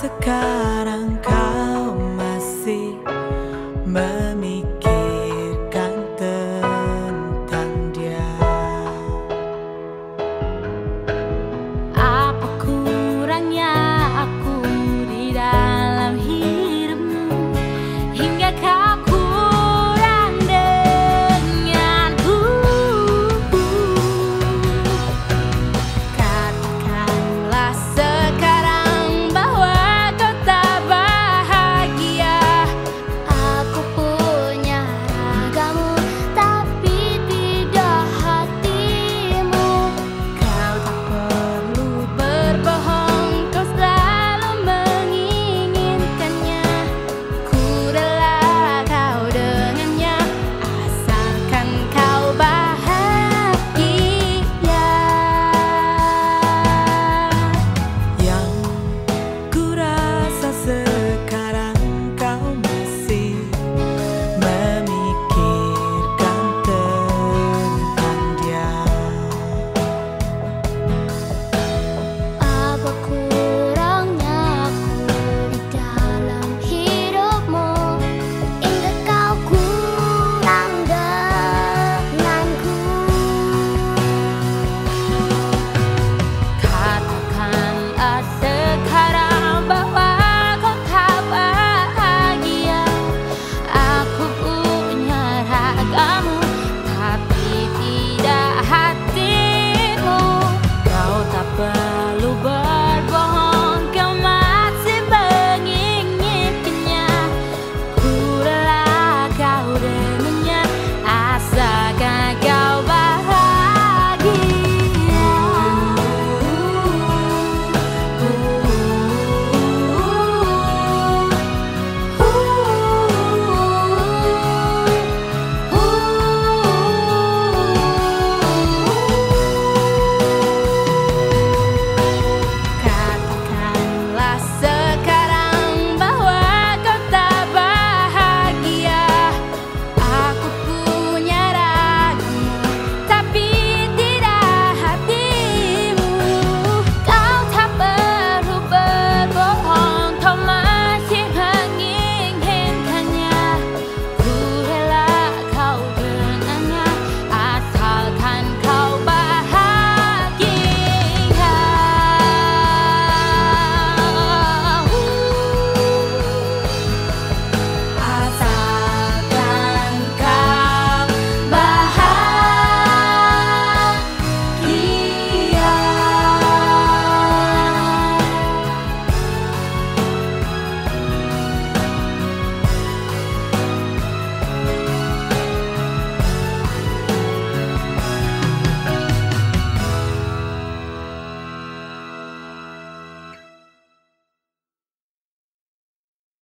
Sekarang kau masih